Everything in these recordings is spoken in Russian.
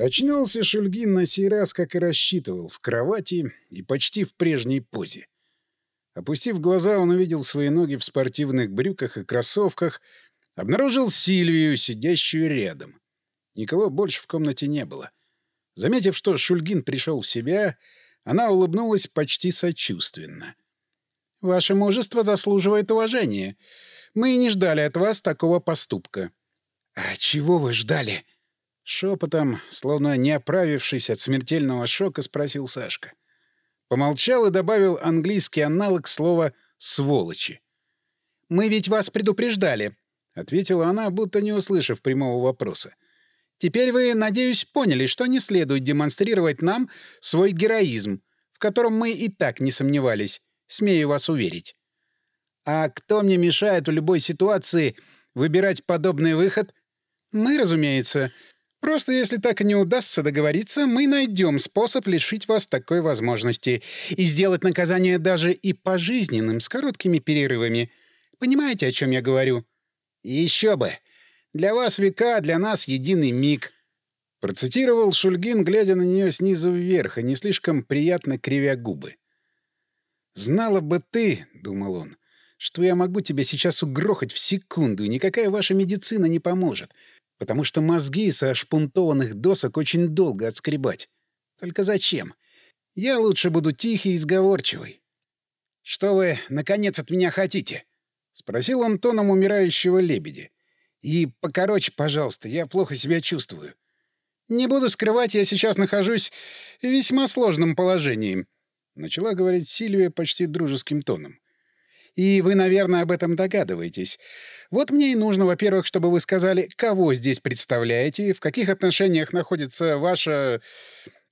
Очнулся Шульгин на сей раз, как и рассчитывал, в кровати и почти в прежней позе. Опустив глаза, он увидел свои ноги в спортивных брюках и кроссовках, обнаружил Сильвию, сидящую рядом. Никого больше в комнате не было. Заметив, что Шульгин пришел в себя, она улыбнулась почти сочувственно. «Ваше мужество заслуживает уважения. Мы не ждали от вас такого поступка». «А чего вы ждали?» Шепотом, словно не оправившись от смертельного шока, спросил Сашка. Помолчал и добавил английский аналог слова «сволочи». «Мы ведь вас предупреждали», — ответила она, будто не услышав прямого вопроса. «Теперь вы, надеюсь, поняли, что не следует демонстрировать нам свой героизм, в котором мы и так не сомневались, смею вас уверить. А кто мне мешает в любой ситуации выбирать подобный выход? Мы, разумеется. Просто если так и не удастся договориться, мы найдем способ лишить вас такой возможности и сделать наказание даже и пожизненным, с короткими перерывами. Понимаете, о чем я говорю? Еще бы! Для вас века, для нас единый миг. Процитировал Шульгин, глядя на нее снизу вверх, и не слишком приятно кривя губы. «Знала бы ты, — думал он, — что я могу тебя сейчас угрохать в секунду, и никакая ваша медицина не поможет потому что мозги со шпунтованных досок очень долго отскребать. Только зачем? Я лучше буду тихий и сговорчивый. — Что вы, наконец, от меня хотите? — спросил он тоном умирающего лебедя. — И покороче, пожалуйста, я плохо себя чувствую. Не буду скрывать, я сейчас нахожусь в весьма сложном положении, — начала говорить Сильвия почти дружеским тоном. И вы, наверное, об этом догадываетесь. Вот мне и нужно, во-первых, чтобы вы сказали, кого здесь представляете, в каких отношениях находится ваша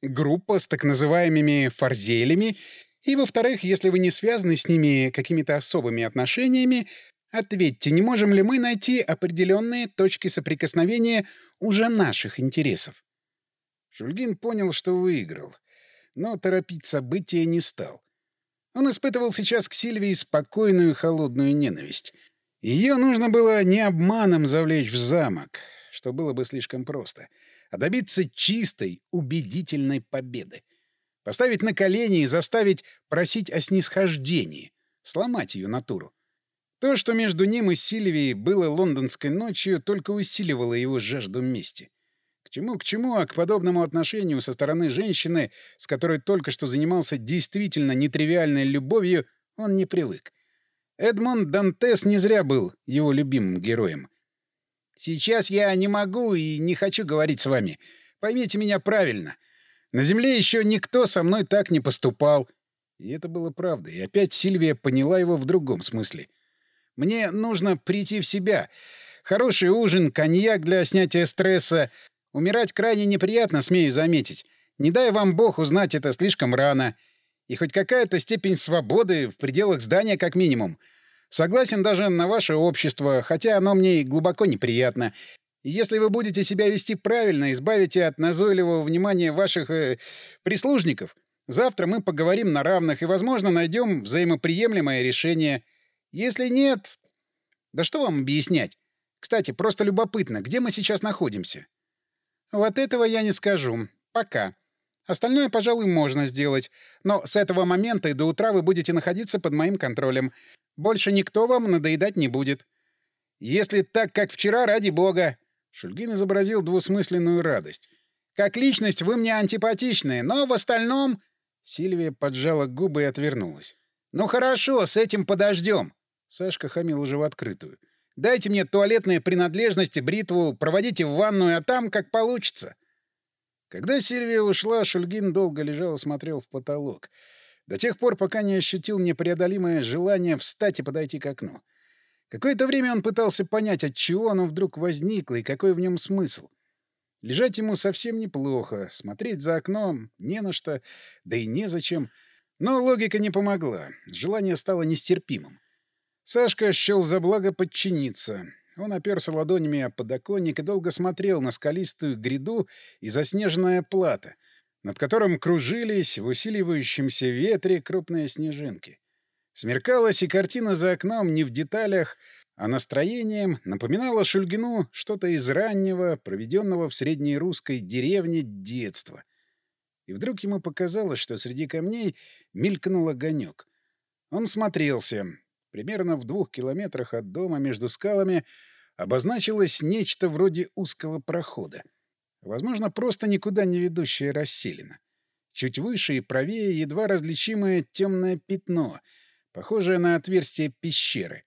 группа с так называемыми фарзелями, и, во-вторых, если вы не связаны с ними какими-то особыми отношениями, ответьте, не можем ли мы найти определенные точки соприкосновения уже наших интересов? Шульгин понял, что выиграл, но торопить события не стал. Он испытывал сейчас к Сильвии спокойную холодную ненависть. Ее нужно было не обманом завлечь в замок, что было бы слишком просто, а добиться чистой, убедительной победы. Поставить на колени и заставить просить о снисхождении, сломать ее натуру. То, что между ним и Сильвией было лондонской ночью, только усиливало его жажду мести. К чему, к чему, а к подобному отношению со стороны женщины, с которой только что занимался действительно нетривиальной любовью, он не привык. Эдмонд Дантес не зря был его любимым героем. «Сейчас я не могу и не хочу говорить с вами. Поймите меня правильно. На земле еще никто со мной так не поступал». И это было правдой. И опять Сильвия поняла его в другом смысле. «Мне нужно прийти в себя. Хороший ужин, коньяк для снятия стресса, Умирать крайне неприятно, смею заметить. Не дай вам бог узнать это слишком рано. И хоть какая-то степень свободы в пределах здания как минимум. Согласен даже на ваше общество, хотя оно мне и глубоко неприятно. И если вы будете себя вести правильно, избавите от назойливого внимания ваших э, прислужников, завтра мы поговорим на равных и, возможно, найдем взаимоприемлемое решение. Если нет... Да что вам объяснять? Кстати, просто любопытно, где мы сейчас находимся? Вот этого я не скажу. Пока. Остальное, пожалуй, можно сделать. Но с этого момента и до утра вы будете находиться под моим контролем. Больше никто вам надоедать не будет. Если так, как вчера, ради бога. Шульгин изобразил двусмысленную радость. Как личность вы мне антипатичны, но в остальном... Сильвия поджала губы и отвернулась. «Ну хорошо, с этим подождем!» Сашка хамил уже в открытую. Дайте мне туалетные принадлежности, бритву, проводите в ванную, а там как получится. Когда Сильвия ушла, Шульгин долго лежал и смотрел в потолок. До тех пор, пока не ощутил непреодолимое желание встать и подойти к окну. Какое-то время он пытался понять, от чего оно вдруг возникло и какой в нем смысл. Лежать ему совсем неплохо, смотреть за окном не на что, да и незачем. Но логика не помогла, желание стало нестерпимым. Сашка счел за благо подчиниться. Он оперся ладонями о подоконник и долго смотрел на скалистую гряду и заснеженное плато, над которым кружились в усиливающемся ветре крупные снежинки. Смеркалась, и картина за окном не в деталях, а настроением напоминала Шульгину что-то из раннего, проведенного в средней русской деревне детства. И вдруг ему показалось, что среди камней мелькнул огонек. Он смотрелся. Примерно в двух километрах от дома между скалами обозначилось нечто вроде узкого прохода. Возможно, просто никуда не ведущая расселена. Чуть выше и правее едва различимое темное пятно — похожее на отверстие пещеры.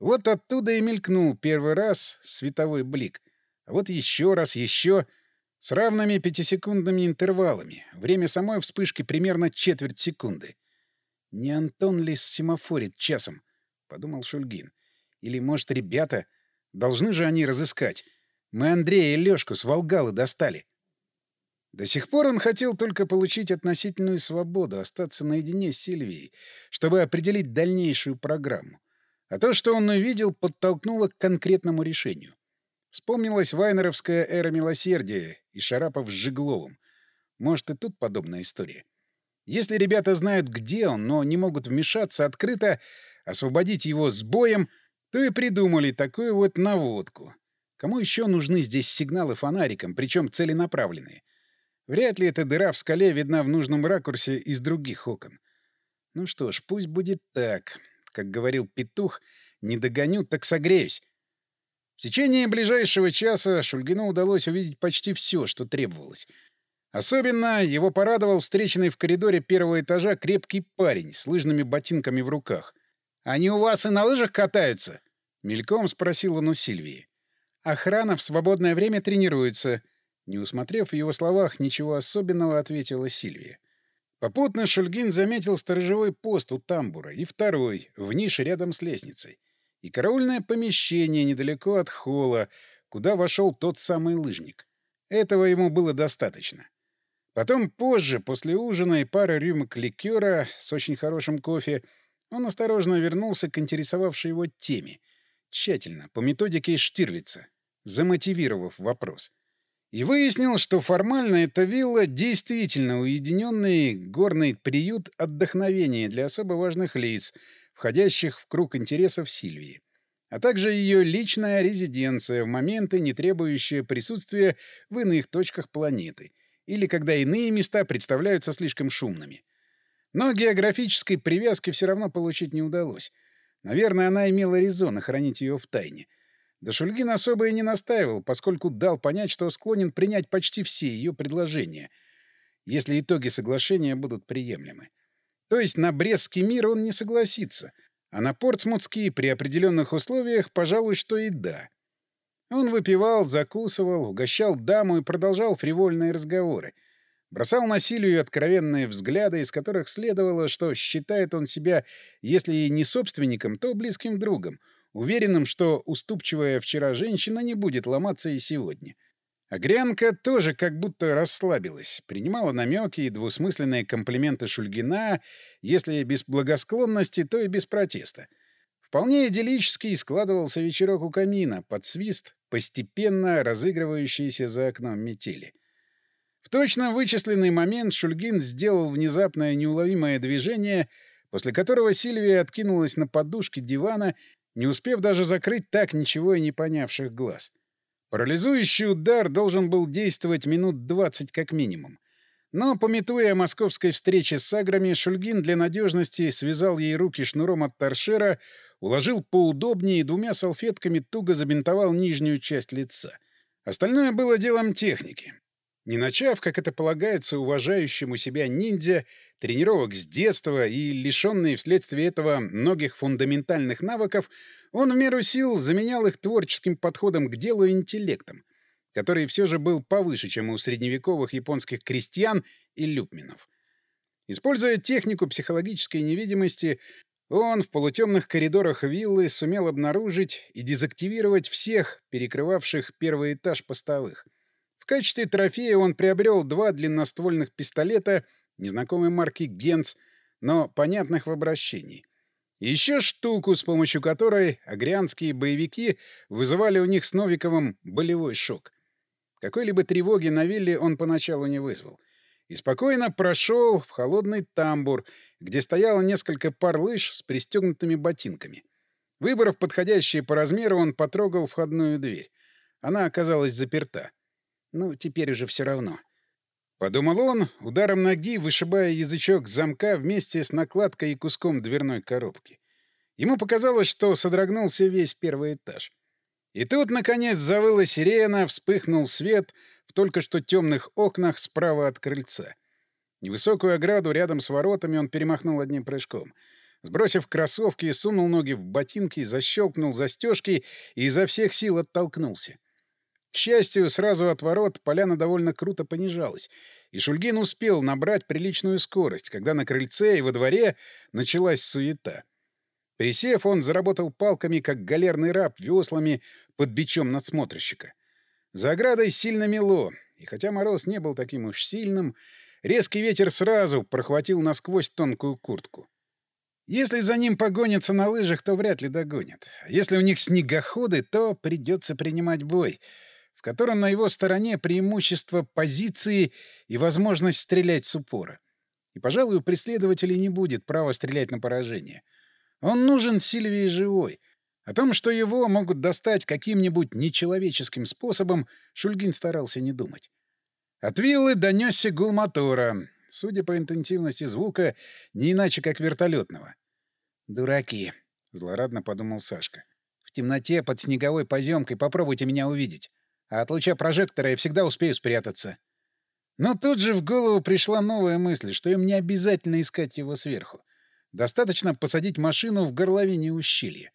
Вот оттуда и мелькнул первый раз световой блик. А вот еще раз, еще... С равными пятисекундными интервалами. Время самой вспышки примерно четверть секунды. «Не Антон ли семафорит часом?» — подумал Шульгин. «Или, может, ребята? Должны же они разыскать. Мы Андрея и Лёшку с Волгалы достали». До сих пор он хотел только получить относительную свободу, остаться наедине с Сильвией, чтобы определить дальнейшую программу. А то, что он увидел, подтолкнуло к конкретному решению. Вспомнилась вайнеровская эра милосердия и Шарапов с Жигловым. Может, и тут подобная история. Если ребята знают, где он, но не могут вмешаться открыто, освободить его с боем, то и придумали такую вот наводку. Кому еще нужны здесь сигналы фонариком, причем целенаправленные? Вряд ли эта дыра в скале видна в нужном ракурсе из других окон. Ну что ж, пусть будет так. Как говорил петух, не догоню, так согреюсь. В течение ближайшего часа Шульгину удалось увидеть почти все, что требовалось. Особенно его порадовал встреченный в коридоре первого этажа крепкий парень с лыжными ботинками в руках. «Они у вас и на лыжах катаются?» — мельком спросил он у Сильвии. «Охрана в свободное время тренируется», не усмотрев в его словах ничего особенного, ответила Сильвия. Попутно Шульгин заметил сторожевой пост у тамбура и второй, в нише рядом с лестницей, и караульное помещение недалеко от холла, куда вошел тот самый лыжник. Этого ему было достаточно. Потом позже, после ужина и пары рюмок ликера с очень хорошим кофе, он осторожно вернулся к интересовавшей его теме, тщательно, по методике Штирлица, замотивировав вопрос — и выяснил, что формально эта вилла действительно уединенный горный приют отдохновения для особо важных лиц, входящих в круг интересов Сильвии, а также ее личная резиденция в моменты, не требующие присутствия в иных точках планеты или когда иные места представляются слишком шумными. Но географической привязки все равно получить не удалось. Наверное, она имела резон хранить ее в тайне — да Шульгин особо и не настаивал, поскольку дал понять, что склонен принять почти все ее предложения, если итоги соглашения будут приемлемы. То есть на Брестский мир он не согласится, а на Портсмутский при определенных условиях, пожалуй, что и да. Он выпивал, закусывал, угощал даму и продолжал фривольные разговоры. Бросал насилию откровенные взгляды, из которых следовало, что считает он себя, если и не собственником, то близким другом — уверенным, что уступчивая вчера женщина не будет ломаться и сегодня. А Грянка тоже как будто расслабилась, принимала намеки и двусмысленные комплименты Шульгина, если без благосклонности, то и без протеста. Вполне идиллический складывался вечерок у камина, под свист, постепенно разыгрывающийся за окном метели. Точно вычисленный момент Шульгин сделал внезапное неуловимое движение, после которого Сильвия откинулась на подушке дивана не успев даже закрыть так ничего и не понявших глаз. Парализующий удар должен был действовать минут двадцать как минимум. Но, пометуя о московской встрече с аграми, Шульгин для надежности связал ей руки шнуром от торшера, уложил поудобнее и двумя салфетками туго забинтовал нижнюю часть лица. Остальное было делом техники. Не начав, как это полагается уважающему себя ниндзя, тренировок с детства и лишенный вследствие этого многих фундаментальных навыков, он в меру сил заменял их творческим подходом к делу интеллектом, который все же был повыше, чем у средневековых японских крестьян и люпминов. Используя технику психологической невидимости, он в полутемных коридорах виллы сумел обнаружить и дезактивировать всех перекрывавших первый этаж постовых — в качестве трофея он приобрел два длинноствольных пистолета незнакомой марки «Генц», но понятных в обращении. еще штуку, с помощью которой агрянские боевики вызывали у них с Новиковым болевой шок. Какой-либо тревоги на вилле он поначалу не вызвал. и спокойно прошел в холодный тамбур, где стояло несколько пар лыж с пристегнутыми ботинками. Выбрав подходящие по размеру, он потрогал входную дверь. Она оказалась заперта. Ну, теперь уже все равно. Подумал он, ударом ноги вышибая язычок замка вместе с накладкой и куском дверной коробки. Ему показалось, что содрогнулся весь первый этаж. И тут, наконец, завыла сирена, вспыхнул свет в только что темных окнах справа от крыльца. Невысокую ограду рядом с воротами он перемахнул одним прыжком. Сбросив кроссовки, сунул ноги в ботинки, защелкнул застежки и изо всех сил оттолкнулся. К счастью, сразу от ворот поляна довольно круто понижалась, и Шульгин успел набрать приличную скорость, когда на крыльце и во дворе началась суета. Присев, он заработал палками, как галерный раб, веслами под бичом надсмотрщика. За оградой сильно мело, и хотя мороз не был таким уж сильным, резкий ветер сразу прохватил насквозь тонкую куртку. Если за ним погонятся на лыжах, то вряд ли догонят. А если у них снегоходы, то придется принимать бой — котором на его стороне преимущество позиции и возможность стрелять с упора. И, пожалуй, у преследователей не будет права стрелять на поражение. Он нужен Сильвии живой. О том, что его могут достать каким-нибудь нечеловеческим способом, Шульгин старался не думать. От виллы донесся гул мотора, судя по интенсивности звука, не иначе как вертолетного. «Дураки», — злорадно подумал Сашка. «В темноте под снеговой поземкой попробуйте меня увидеть а от луча прожектора я всегда успею спрятаться. Но тут же в голову пришла новая мысль, что им не обязательно искать его сверху. Достаточно посадить машину в горловине ущелья.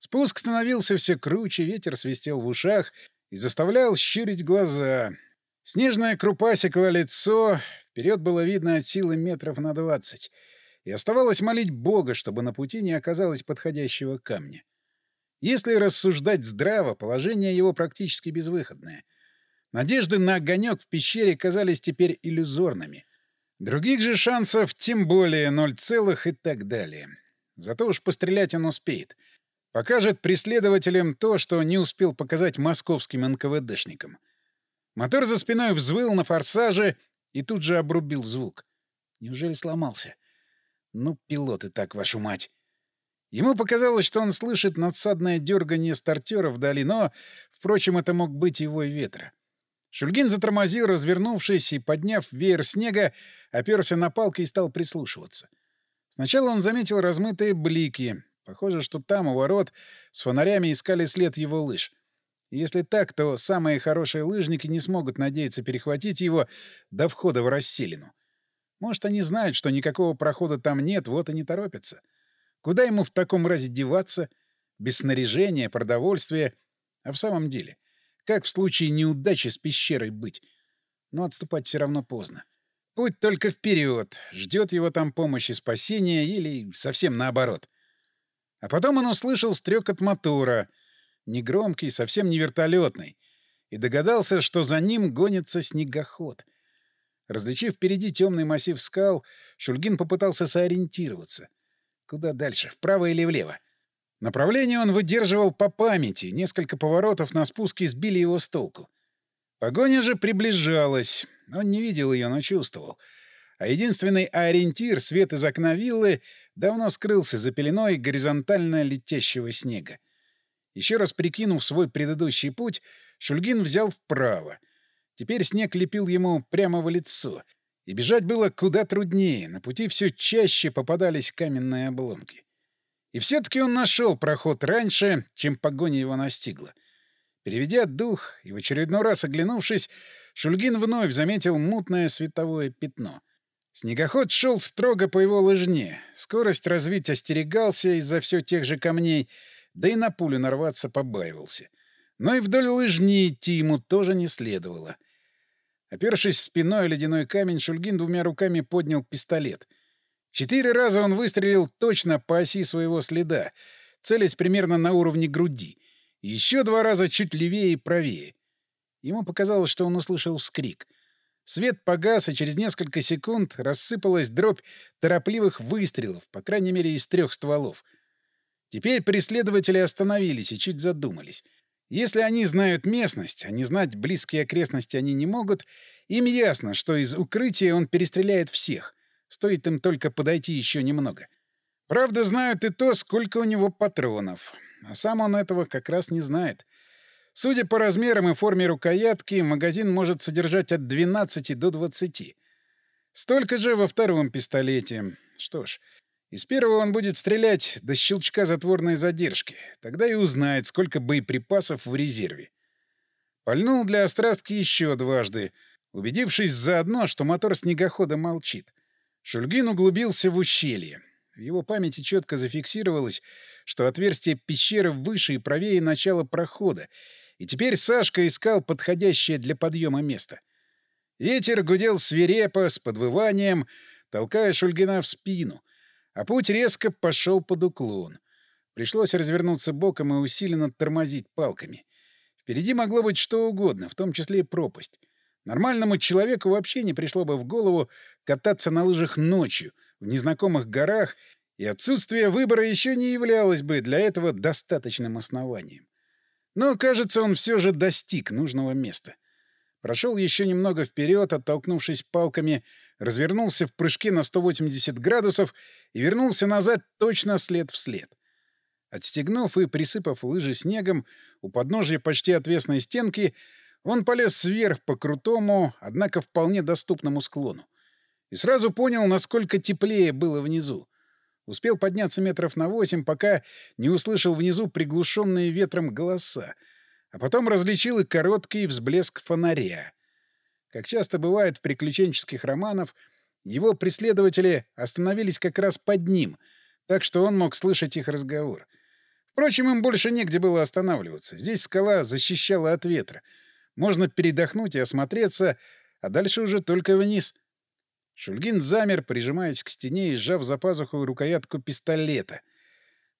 Спуск становился все круче, ветер свистел в ушах и заставлял щурить глаза. Снежная крупа секла лицо, вперед было видно от силы метров на двадцать. И оставалось молить Бога, чтобы на пути не оказалось подходящего камня. Если рассуждать здраво, положение его практически безвыходное. Надежды на огонек в пещере казались теперь иллюзорными. Других же шансов тем более ноль целых и так далее. Зато уж пострелять он успеет. Покажет преследователям то, что не успел показать московским НКВДшникам. Мотор за спиной взвыл на форсаже и тут же обрубил звук. Неужели сломался? Ну, пилоты так, вашу мать! Ему показалось, что он слышит надсадное дергание стартера вдали, но, впрочем, это мог быть его ветра. Шульгин затормозил, развернувшись и, подняв веер снега, оперся на палки и стал прислушиваться. Сначала он заметил размытые блики. Похоже, что там, у ворот, с фонарями искали след его лыж. Если так, то самые хорошие лыжники не смогут надеяться перехватить его до входа в расселину. Может, они знают, что никакого прохода там нет, вот и не торопятся. — Куда ему в таком разе деваться? Без снаряжения, продовольствия. А в самом деле, как в случае неудачи с пещерой быть? Но отступать все равно поздно. Путь только вперед. Ждет его там помощи спасения или совсем наоборот. А потом он услышал стрекот мотора. Негромкий, совсем не вертолетный. И догадался, что за ним гонится снегоход. Различив впереди темный массив скал, Шульгин попытался сориентироваться. Куда дальше, вправо или влево? Направление он выдерживал по памяти, несколько поворотов на спуске сбили его с толку. Погоня же приближалась. Он не видел ее, но чувствовал. А единственный ориентир, свет из окна виллы, давно скрылся за пеленой горизонтально летящего снега. Еще раз прикинув свой предыдущий путь, Шульгин взял вправо. Теперь снег лепил ему прямо в лицо — и бежать было куда труднее, на пути все чаще попадались каменные обломки. И все-таки он нашел проход раньше, чем погоня его настигла. Переведя дух и в очередной раз оглянувшись, Шульгин вновь заметил мутное световое пятно. Снегоход шел строго по его лыжне. Скорость развить остерегался из-за все тех же камней, да и на пулю нарваться побаивался. Но и вдоль лыжни идти ему тоже не следовало. Опершись спиной о ледяной камень, Шульгин двумя руками поднял пистолет. Четыре раза он выстрелил точно по оси своего следа, целясь примерно на уровне груди. Еще два раза чуть левее и правее. Ему показалось, что он услышал вскрик. Свет погас, и через несколько секунд рассыпалась дробь торопливых выстрелов, по крайней мере, из трех стволов. Теперь преследователи остановились и чуть задумались. Если они знают местность, а не знать близкие окрестности они не могут, им ясно, что из укрытия он перестреляет всех. Стоит им только подойти еще немного. Правда, знают и то, сколько у него патронов. А сам он этого как раз не знает. Судя по размерам и форме рукоятки, магазин может содержать от 12 до 20. Столько же во втором пистолете. Что ж, из первого он будет стрелять до щелчка затворной задержки. Тогда и узнает, сколько боеприпасов в резерве. Пальнул для острастки еще дважды, убедившись заодно, что мотор снегохода молчит. Шульгин углубился в ущелье. В его памяти четко зафиксировалось, что отверстие пещеры выше и правее начала прохода, и теперь Сашка искал подходящее для подъема место. Ветер гудел свирепо, с подвыванием, толкая Шульгина в спину, а путь резко пошел под уклон. Пришлось развернуться боком и усиленно тормозить палками. Впереди могло быть что угодно, в том числе и пропасть. Нормальному человеку вообще не пришло бы в голову кататься на лыжах ночью — в незнакомых горах, и отсутствие выбора еще не являлось бы для этого достаточным основанием. Но, кажется, он все же достиг нужного места. Прошел еще немного вперед, оттолкнувшись палками, развернулся в прыжке на 180 градусов и вернулся назад точно след в след. Отстегнув и присыпав лыжи снегом, у подножия почти отвесной стенки он полез вверх по крутому, однако вполне доступному склону и сразу понял, насколько теплее было внизу. Успел подняться метров на восемь, пока не услышал внизу приглушенные ветром голоса, а потом различил и короткий взблеск фонаря. Как часто бывает в приключенческих романах, его преследователи остановились как раз под ним, так что он мог слышать их разговор. Впрочем, им больше негде было останавливаться. Здесь скала защищала от ветра. Можно передохнуть и осмотреться, а дальше уже только вниз — Шульгин замер, прижимаясь к стене и сжав за пазуху рукоятку пистолета.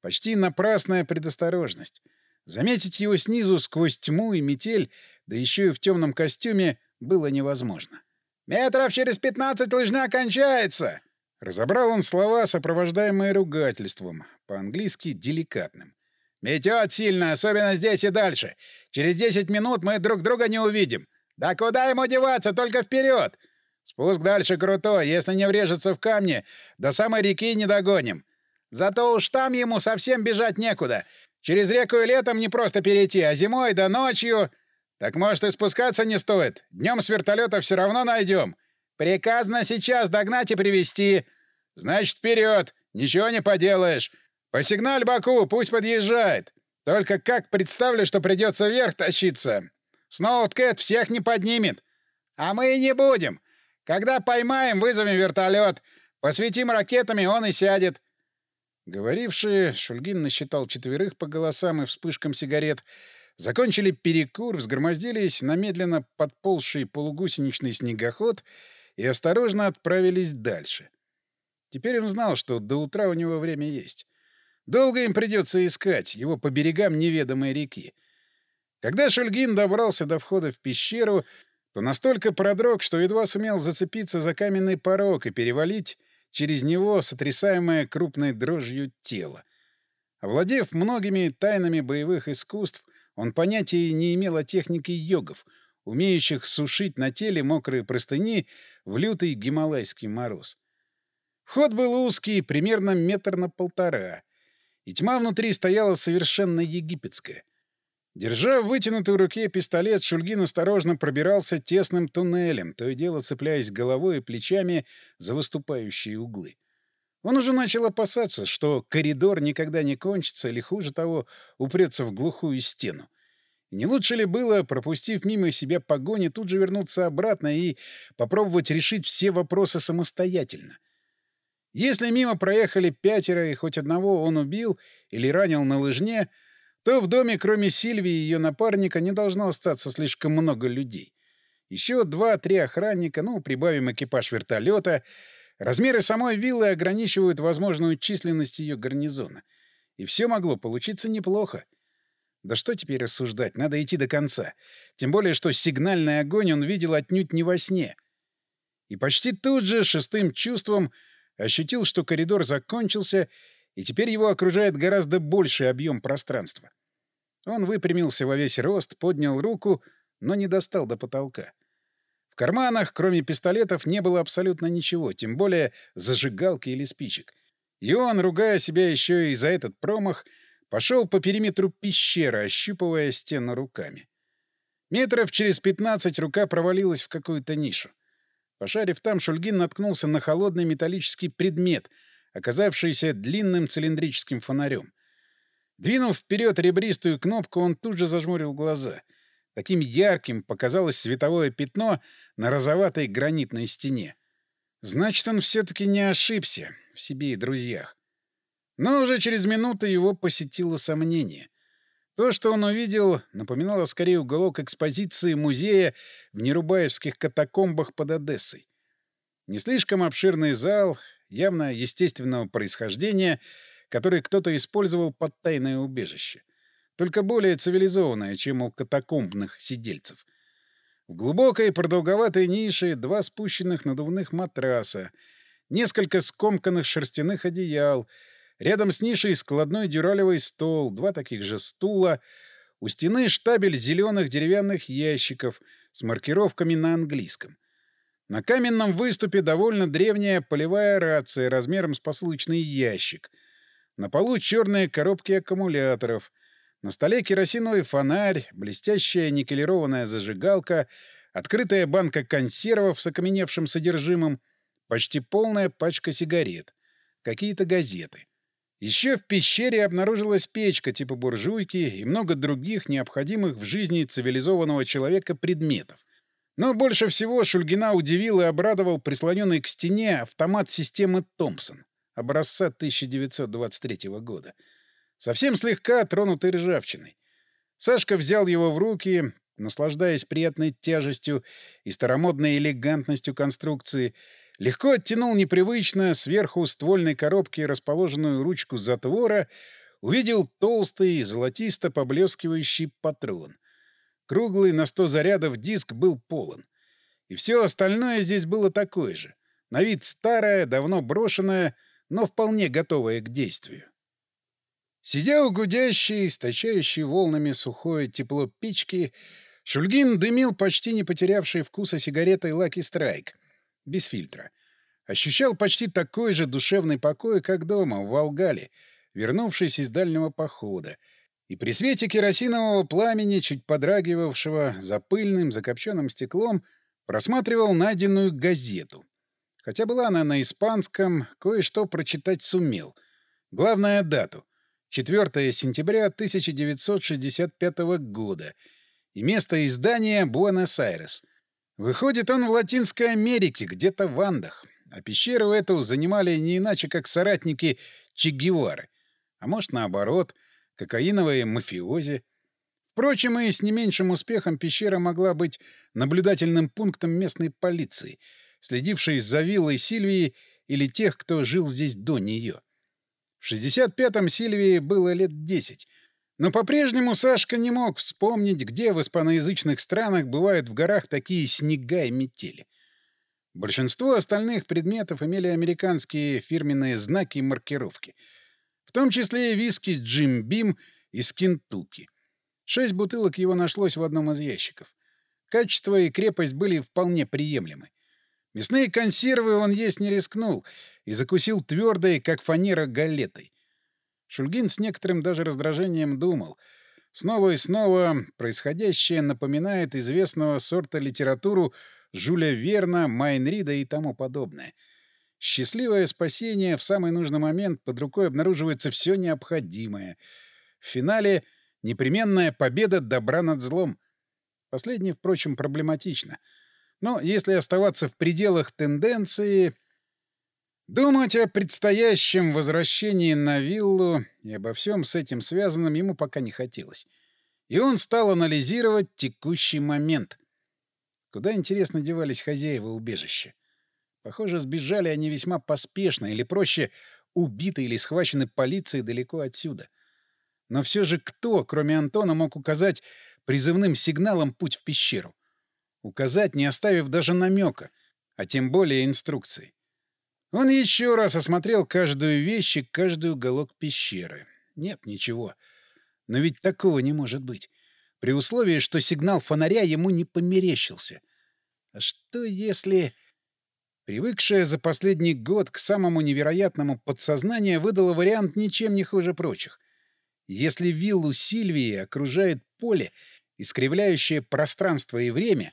Почти напрасная предосторожность. Заметить его снизу сквозь тьму и метель, да еще и в темном костюме, было невозможно. «Метров через пятнадцать лыжня кончается!» Разобрал он слова, сопровождаемые ругательством, по-английски деликатным. «Метет сильно, особенно здесь и дальше. Через десять минут мы друг друга не увидим. Да куда ему деваться, только вперед! Спуск дальше крутой, если не врежется в камни, до самой реки не догоним. Зато уж там ему совсем бежать некуда. Через реку и летом не просто перейти, а зимой да ночью... Так, может, и спускаться не стоит? Днем с вертолета все равно найдем. Приказано сейчас догнать и привести. Значит, вперед! Ничего не поделаешь. Посигналь Баку, пусть подъезжает. Только как представлю, что придется вверх тащиться. Сноуткэт всех не поднимет. А мы и не будем. Когда поймаем, вызовем вертолет. Посветим ракетами, он и сядет. Говорившие, Шульгин насчитал четверых по голосам и вспышкам сигарет, закончили перекур, взгромоздились на медленно подползший полугусеничный снегоход и осторожно отправились дальше. Теперь он знал, что до утра у него время есть. Долго им придется искать его по берегам неведомой реки. Когда Шульгин добрался до входа в пещеру, то настолько продрог, что едва сумел зацепиться за каменный порог и перевалить через него сотрясаемое крупной дрожью тело. Овладев многими тайнами боевых искусств, он понятия не имел о технике йогов, умеющих сушить на теле мокрые простыни в лютый гималайский мороз. Вход был узкий, примерно метр на полтора, и тьма внутри стояла совершенно египетская — Держа в вытянутой руке пистолет, Шульгин осторожно пробирался тесным туннелем, то и дело цепляясь головой и плечами за выступающие углы. Он уже начал опасаться, что коридор никогда не кончится или, хуже того, упрется в глухую стену. не лучше ли было, пропустив мимо себя погони, тут же вернуться обратно и попробовать решить все вопросы самостоятельно? Если мимо проехали пятеро и хоть одного он убил или ранил на лыжне — то в доме, кроме Сильвии и ее напарника, не должно остаться слишком много людей. Еще два-три охранника, ну, прибавим экипаж вертолета. Размеры самой виллы ограничивают возможную численность ее гарнизона. И все могло получиться неплохо. Да что теперь рассуждать, надо идти до конца. Тем более, что сигнальный огонь он видел отнюдь не во сне. И почти тут же, шестым чувством, ощутил, что коридор закончился, и теперь его окружает гораздо больший объем пространства. Он выпрямился во весь рост, поднял руку, но не достал до потолка. В карманах, кроме пистолетов, не было абсолютно ничего, тем более зажигалки или спичек. И он, ругая себя еще и за этот промах, пошел по периметру пещеры, ощупывая стену руками. Метров через пятнадцать рука провалилась в какую-то нишу. Пошарив там, Шульгин наткнулся на холодный металлический предмет, оказавшийся длинным цилиндрическим фонарем. Двинув вперед ребристую кнопку, он тут же зажмурил глаза. Таким ярким показалось световое пятно на розоватой гранитной стене. Значит, он все-таки не ошибся в себе и друзьях. Но уже через минуту его посетило сомнение. То, что он увидел, напоминало скорее уголок экспозиции музея в Нерубаевских катакомбах под Одессой. Не слишком обширный зал, явно естественного происхождения — который кто-то использовал под тайное убежище. Только более цивилизованное, чем у катакомбных сидельцев. В глубокой продолговатой нише два спущенных надувных матраса, несколько скомканных шерстяных одеял, рядом с нишей складной дюралевый стол, два таких же стула, у стены штабель зеленых деревянных ящиков с маркировками на английском. На каменном выступе довольно древняя полевая рация размером с посылочный ящик — на полу черные коробки аккумуляторов. На столе керосиновый фонарь, блестящая никелированная зажигалка, открытая банка консервов с окаменевшим содержимым, почти полная пачка сигарет, какие-то газеты. Еще в пещере обнаружилась печка типа буржуйки и много других необходимых в жизни цивилизованного человека предметов. Но больше всего Шульгина удивил и обрадовал прислоненный к стене автомат системы «Томпсон» образца 1923 года. Совсем слегка тронутый ржавчиной. Сашка взял его в руки, наслаждаясь приятной тяжестью и старомодной элегантностью конструкции, легко оттянул непривычно сверху ствольной коробки расположенную ручку затвора, увидел толстый, золотисто поблескивающий патрон. Круглый на сто зарядов диск был полон. И все остальное здесь было такое же. На вид старое, давно брошенное, но вполне готовая к действию. Сидя у гудящей, источающей волнами сухое тепло печки, Шульгин дымил почти не потерявший вкуса сигаретой «Лаки Страйк» без фильтра. Ощущал почти такой же душевный покой, как дома, в Волгале, вернувшись из дальнего похода, и при свете керосинового пламени, чуть подрагивавшего за пыльным, закопченным стеклом, просматривал найденную газету. Хотя была она на испанском, кое-что прочитать сумел. Главное — дату. 4 сентября 1965 года. И место издания — Буэнос-Айрес. Выходит, он в Латинской Америке, где-то в Андах. А пещеру эту занимали не иначе, как соратники Че Гевары. А может, наоборот, кокаиновые мафиози. Впрочем, и с не меньшим успехом пещера могла быть наблюдательным пунктом местной полиции — следивший за виллой Сильвии или тех, кто жил здесь до нее. В 65-м Сильвии было лет 10, но по-прежнему Сашка не мог вспомнить, где в испаноязычных странах бывают в горах такие снега и метели. Большинство остальных предметов имели американские фирменные знаки и маркировки, в том числе и виски Джим Бим из Кентукки. Шесть бутылок его нашлось в одном из ящиков. Качество и крепость были вполне приемлемы. Мясные консервы он есть не рискнул и закусил твердой, как фанера, галетой. Шульгин с некоторым даже раздражением думал. Снова и снова происходящее напоминает известного сорта литературу Жюля Верна, Майнрида и тому подобное. Счастливое спасение в самый нужный момент под рукой обнаруживается все необходимое. В финале непременная победа добра над злом. Последнее, впрочем, проблематично — но если оставаться в пределах тенденции... Думать о предстоящем возвращении на виллу и обо всем с этим связанном ему пока не хотелось. И он стал анализировать текущий момент. Куда, интересно, девались хозяева убежища? Похоже, сбежали они весьма поспешно, или проще, убиты или схвачены полицией далеко отсюда. Но все же кто, кроме Антона, мог указать призывным сигналом путь в пещеру? Указать, не оставив даже намека, а тем более инструкции. Он еще раз осмотрел каждую вещь и каждый уголок пещеры. Нет, ничего. Но ведь такого не может быть. При условии, что сигнал фонаря ему не померещился. А что если... Привыкшее за последний год к самому невероятному подсознание выдало вариант ничем не хуже прочих. Если виллу Сильвии окружает поле, искривляющее пространство и время,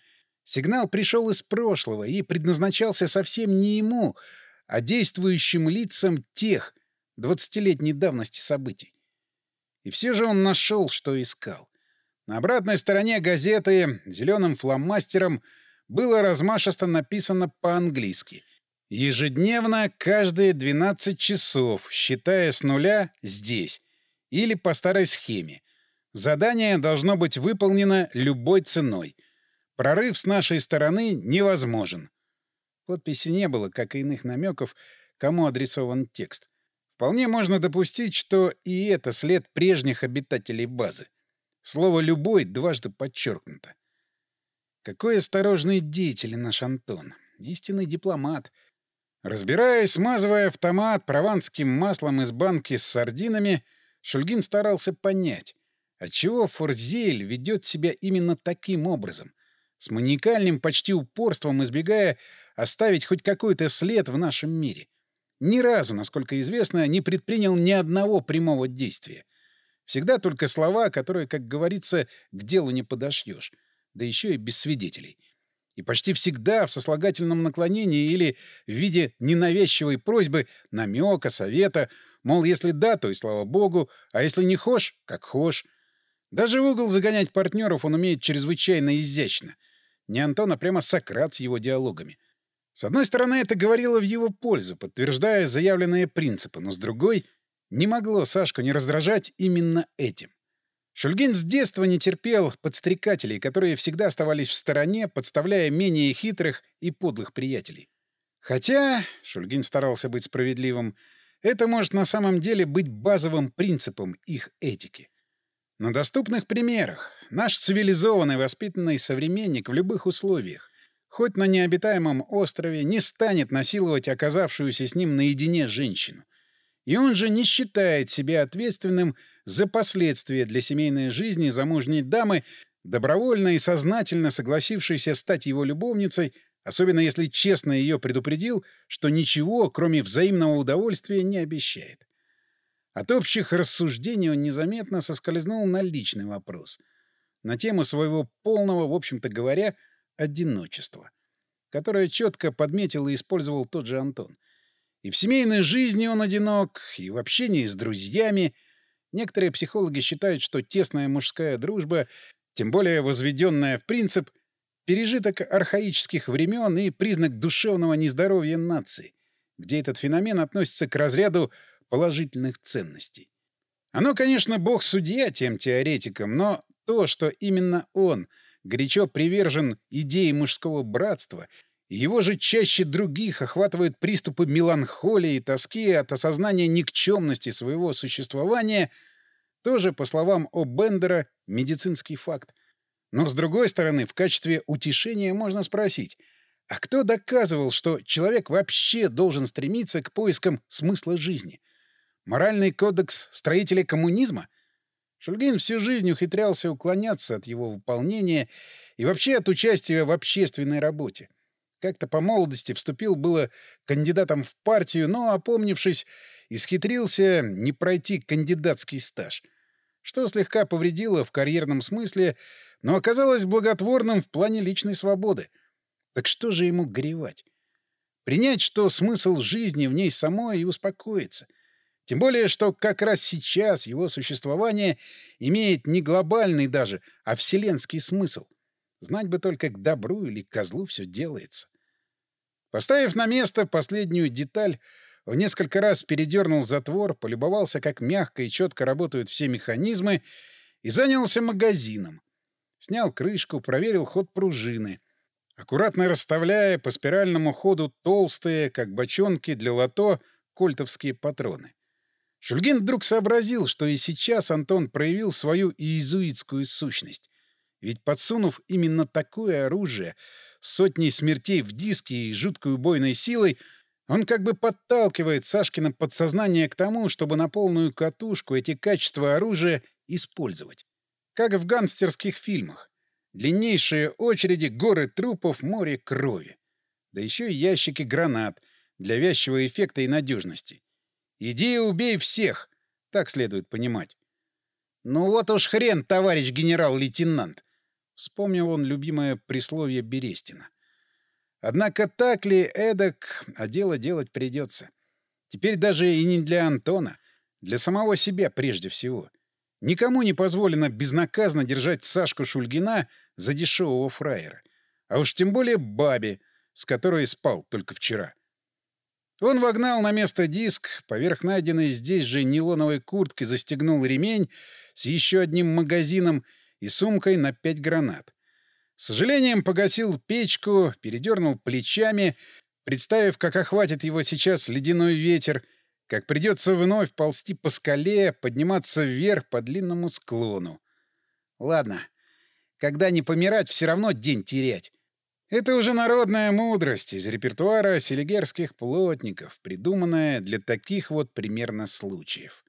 сигнал пришел из прошлого и предназначался совсем не ему, а действующим лицам тех двадцатилетней давности событий. И все же он нашел, что искал. На обратной стороне газеты зеленым фломастером — было размашисто написано по-английски. Ежедневно, каждые 12 часов, считая с нуля, здесь. Или по старой схеме. Задание должно быть выполнено любой ценой. Прорыв с нашей стороны невозможен. Подписи не было, как и иных намеков, кому адресован текст. Вполне можно допустить, что и это след прежних обитателей базы. Слово «любой» дважды подчеркнуто. Какой осторожный деятель наш Антон. Истинный дипломат. Разбирая и смазывая автомат прованским маслом из банки с сардинами, Шульгин старался понять, отчего Форзель ведет себя именно таким образом, с маникальным почти упорством избегая оставить хоть какой-то след в нашем мире. Ни разу, насколько известно, не предпринял ни одного прямого действия. Всегда только слова, которые, как говорится, к делу не подошьешь да еще и без свидетелей. И почти всегда в сослагательном наклонении или в виде ненавязчивой просьбы, намека, совета, мол, если да, то и слава богу, а если не хошь, как хошь. Даже в угол загонять партнеров он умеет чрезвычайно изящно. Не Антон, а прямо Сократ с его диалогами. С одной стороны, это говорило в его пользу, подтверждая заявленные принципы, но с другой — не могло Сашку не раздражать именно этим. Шульгин с детства не терпел подстрекателей, которые всегда оставались в стороне, подставляя менее хитрых и подлых приятелей. Хотя, Шульгин старался быть справедливым, это может на самом деле быть базовым принципом их этики. На доступных примерах наш цивилизованный воспитанный современник в любых условиях, хоть на необитаемом острове, не станет насиловать оказавшуюся с ним наедине женщину. И он же не считает себя ответственным за последствия для семейной жизни замужней дамы, добровольно и сознательно согласившейся стать его любовницей, особенно если честно ее предупредил, что ничего, кроме взаимного удовольствия, не обещает. От общих рассуждений он незаметно соскользнул на личный вопрос. На тему своего полного, в общем-то говоря, одиночества, которое четко подметил и использовал тот же Антон. И в семейной жизни он одинок, и в общении с друзьями — Некоторые психологи считают, что тесная мужская дружба, тем более возведенная в принцип, пережиток архаических времен и признак душевного нездоровья нации, где этот феномен относится к разряду положительных ценностей. Оно, конечно, бог-судья тем теоретикам, но то, что именно он горячо привержен идее мужского братства — его же чаще других охватывают приступы меланхолии и тоски от осознания никчемности своего существования, тоже, по словам О. Бендера, медицинский факт. Но, с другой стороны, в качестве утешения можно спросить, а кто доказывал, что человек вообще должен стремиться к поискам смысла жизни? Моральный кодекс строителей коммунизма? Шульгин всю жизнь ухитрялся уклоняться от его выполнения и вообще от участия в общественной работе. Как-то по молодости вступил было кандидатом в партию, но, опомнившись, исхитрился не пройти кандидатский стаж. Что слегка повредило в карьерном смысле, но оказалось благотворным в плане личной свободы. Так что же ему горевать? Принять, что смысл жизни в ней самой и успокоиться. Тем более, что как раз сейчас его существование имеет не глобальный даже, а вселенский смысл. Знать бы только к добру или к козлу все делается. Поставив на место последнюю деталь, он несколько раз передернул затвор, полюбовался, как мягко и четко работают все механизмы, и занялся магазином. Снял крышку, проверил ход пружины, аккуратно расставляя по спиральному ходу толстые, как бочонки для лото, кольтовские патроны. Шульгин вдруг сообразил, что и сейчас Антон проявил свою иезуитскую сущность. Ведь подсунув именно такое оружие — сотней смертей в диске и жуткой убойной силой, Он как бы подталкивает Сашкино подсознание к тому, чтобы на полную катушку эти качества оружия использовать. Как в гангстерских фильмах. Длиннейшие очереди, горы трупов, море крови. Да еще и ящики гранат для вязчего эффекта и надежности. Иди и убей всех, так следует понимать. «Ну вот уж хрен, товарищ генерал-лейтенант!» Вспомнил он любимое присловие Берестина. Однако так ли, эдак, а дело делать придется. Теперь даже и не для Антона, для самого себя прежде всего. Никому не позволено безнаказанно держать Сашку Шульгина за дешевого фраера. А уж тем более бабе, с которой спал только вчера. Он вогнал на место диск, поверх найденной здесь же нейлоновой куртки застегнул ремень с еще одним магазином и сумкой на пять гранат. С сожалением погасил печку, передернул плечами, представив, как охватит его сейчас ледяной ветер, как придется вновь ползти по скале, подниматься вверх по длинному склону. Ладно, когда не помирать, все равно день терять. Это уже народная мудрость из репертуара селигерских плотников, придуманная для таких вот примерно случаев.